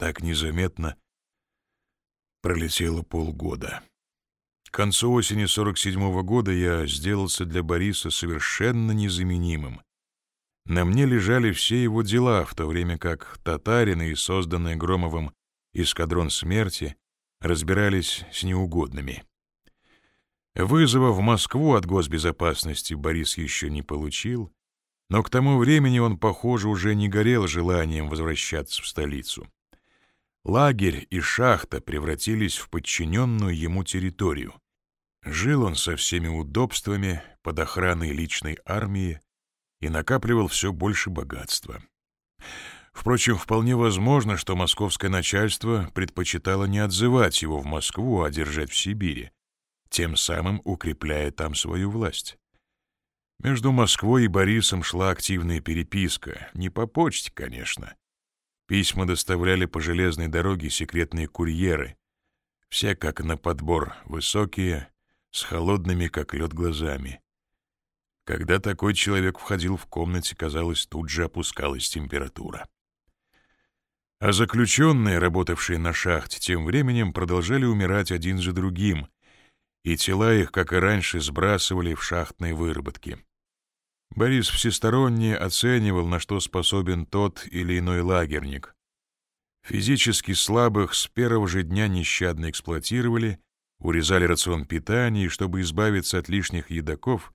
так незаметно пролетело полгода. К концу осени 47-го года я сделался для Бориса совершенно незаменимым. На мне лежали все его дела, в то время как татарины и созданный Громовым эскадрон смерти разбирались с неугодными. Вызова в Москву от госбезопасности Борис еще не получил, но к тому времени он, похоже, уже не горел желанием возвращаться в столицу. Лагерь и шахта превратились в подчиненную ему территорию. Жил он со всеми удобствами под охраной личной армии и накапливал все больше богатства. Впрочем, вполне возможно, что московское начальство предпочитало не отзывать его в Москву, а держать в Сибири, тем самым укрепляя там свою власть. Между Москвой и Борисом шла активная переписка, не по почте, конечно. Письма доставляли по железной дороге секретные курьеры, все как на подбор, высокие, с холодными, как лед, глазами. Когда такой человек входил в комнате, казалось, тут же опускалась температура. А заключенные, работавшие на шахте, тем временем продолжали умирать один за другим, и тела их, как и раньше, сбрасывали в шахтные выработки. Борис всесторонне оценивал, на что способен тот или иной лагерник. Физически слабых с первого же дня нещадно эксплуатировали, урезали рацион питания, и чтобы избавиться от лишних едоков,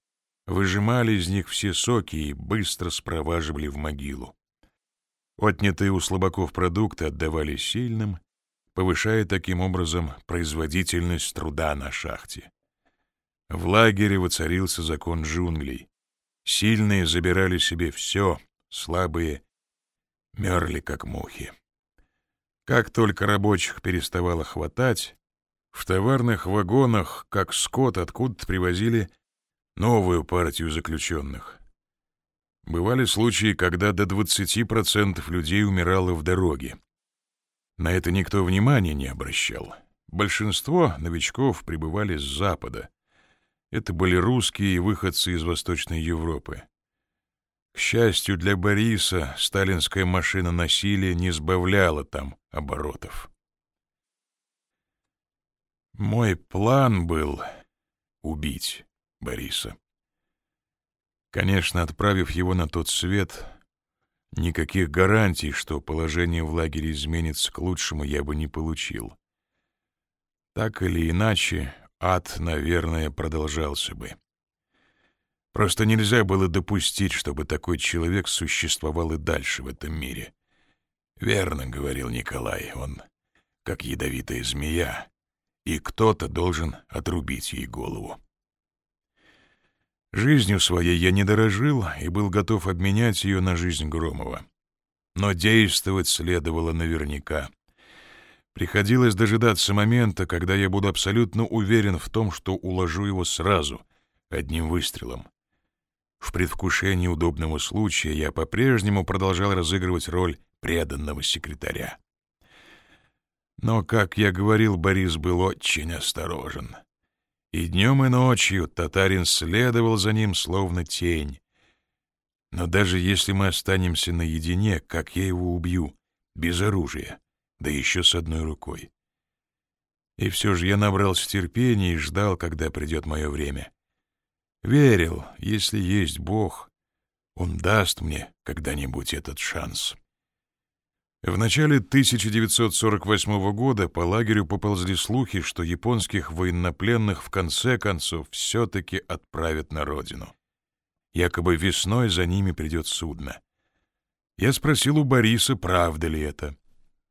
выжимали из них все соки и быстро спроваживали в могилу. Отнятые у слабаков продукты отдавали сильным, повышая таким образом производительность труда на шахте. В лагере воцарился закон джунглей. Сильные забирали себе все, слабые мерли, как мухи. Как только рабочих переставало хватать, в товарных вагонах, как скот, откуда-то привозили новую партию заключенных. Бывали случаи, когда до 20% людей умирало в дороге. На это никто внимания не обращал. Большинство новичков прибывали с Запада. Это были русские и выходцы из Восточной Европы. К счастью для Бориса, сталинская машина насилия не сбавляла там оборотов. Мой план был убить Бориса. Конечно, отправив его на тот свет, никаких гарантий, что положение в лагере изменится к лучшему, я бы не получил. Так или иначе, ад, наверное, продолжался бы. Просто нельзя было допустить, чтобы такой человек существовал и дальше в этом мире. Верно, — говорил Николай, — он как ядовитая змея, и кто-то должен отрубить ей голову. Жизнью своей я не дорожил и был готов обменять ее на жизнь Громова. Но действовать следовало наверняка. Приходилось дожидаться момента, когда я буду абсолютно уверен в том, что уложу его сразу, одним выстрелом. В предвкушении удобного случая я по-прежнему продолжал разыгрывать роль преданного секретаря. Но, как я говорил, Борис был очень осторожен. И днем, и ночью татарин следовал за ним, словно тень. Но даже если мы останемся наедине, как я его убью, без оружия, да еще с одной рукой? И все же я набрался терпения и ждал, когда придет мое время. Верил, если есть Бог, Он даст мне когда-нибудь этот шанс. В начале 1948 года по лагерю поползли слухи, что японских военнопленных в конце концов все-таки отправят на родину. Якобы весной за ними придет судно. Я спросил у Бориса, правда ли это.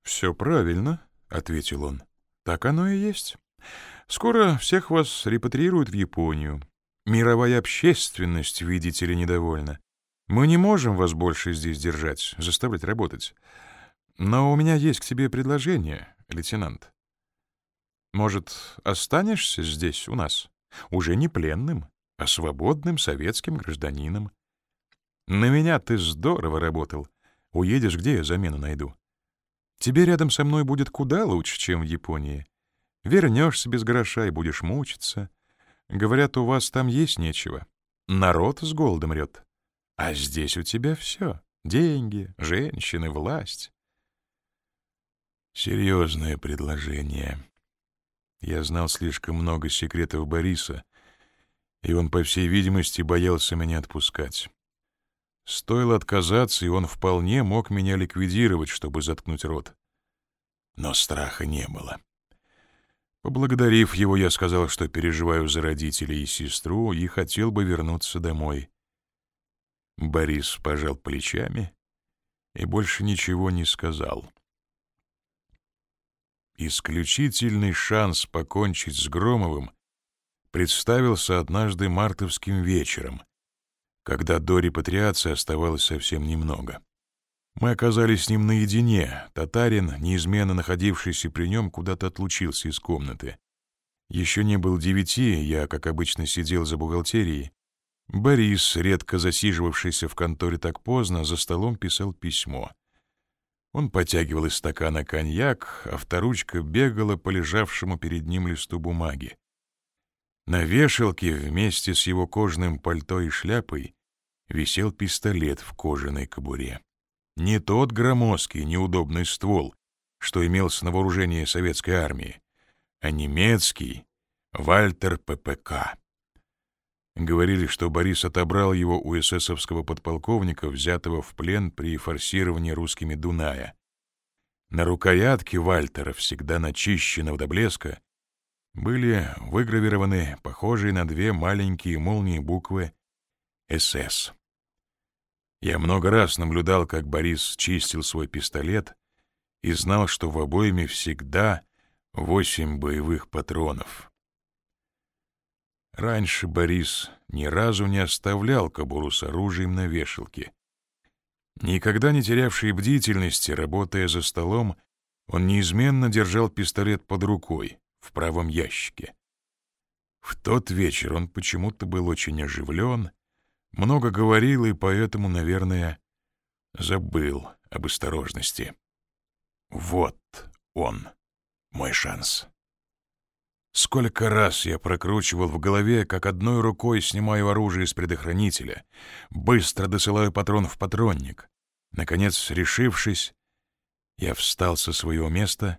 «Все правильно», — ответил он. «Так оно и есть. Скоро всех вас репатриируют в Японию. Мировая общественность, видите ли, недовольна. Мы не можем вас больше здесь держать, заставлять работать. Но у меня есть к тебе предложение, лейтенант. Может, останешься здесь у нас? Уже не пленным, а свободным советским гражданином. На меня ты здорово работал. Уедешь, где я замену найду? Тебе рядом со мной будет куда лучше, чем в Японии. Вернешься без гроша и будешь мучиться. Говорят, у вас там есть нечего. Народ с голодом мрет. А здесь у тебя все: деньги, женщины, власть. Серьезное предложение. Я знал слишком много секретов Бориса, и он, по всей видимости, боялся меня отпускать. Стоило отказаться, и он вполне мог меня ликвидировать, чтобы заткнуть рот. Но страха не было. Поблагодарив его, я сказал, что переживаю за родителей и сестру и хотел бы вернуться домой. Борис пожал плечами и больше ничего не сказал. Исключительный шанс покончить с Громовым представился однажды мартовским вечером, когда до репатриации оставалось совсем немного. Мы оказались с ним наедине. Татарин, неизменно находившийся при нем, куда-то отлучился из комнаты. Еще не был девяти, я, как обычно, сидел за бухгалтерией. Борис, редко засиживавшийся в конторе так поздно, за столом писал письмо. Он потягивал из стакана коньяк, а вторучка бегала по лежавшему перед ним листу бумаги. На вешалке вместе с его кожаным пальто и шляпой висел пистолет в кожаной кобуре. Не тот громоздкий, неудобный ствол, что имелся на вооружении советской армии, а немецкий Вальтер ППК. Говорили, что Борис отобрал его у эсэсовского подполковника, взятого в плен при форсировании русскими Дуная. На рукоятке Вальтера, всегда начищенного до блеска, были выгравированы похожие на две маленькие молнии буквы «СС». Я много раз наблюдал, как Борис чистил свой пистолет и знал, что в обойме всегда восемь боевых патронов. Раньше Борис ни разу не оставлял кобуру с оружием на вешалке. Никогда не терявший бдительности, работая за столом, он неизменно держал пистолет под рукой, в правом ящике. В тот вечер он почему-то был очень оживлен, много говорил и поэтому, наверное, забыл об осторожности. Вот он, мой шанс. Сколько раз я прокручивал в голове, как одной рукой снимаю оружие из предохранителя, быстро досылаю патрон в патронник. Наконец, решившись, я встал со своего места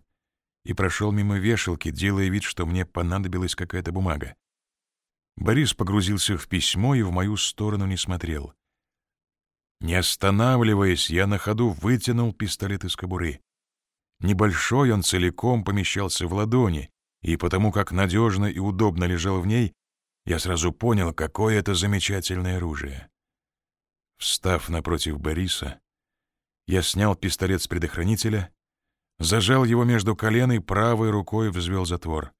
и прошел мимо вешалки, делая вид, что мне понадобилась какая-то бумага. Борис погрузился в письмо и в мою сторону не смотрел. Не останавливаясь, я на ходу вытянул пистолет из кобуры. Небольшой он целиком помещался в ладони, и потому как надежно и удобно лежал в ней, я сразу понял, какое это замечательное оружие. Встав напротив Бориса, я снял пистолет с предохранителя зажал его между колен и правой рукой взвел затвор.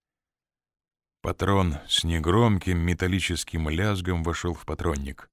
Патрон с негромким металлическим лязгом вошел в патронник.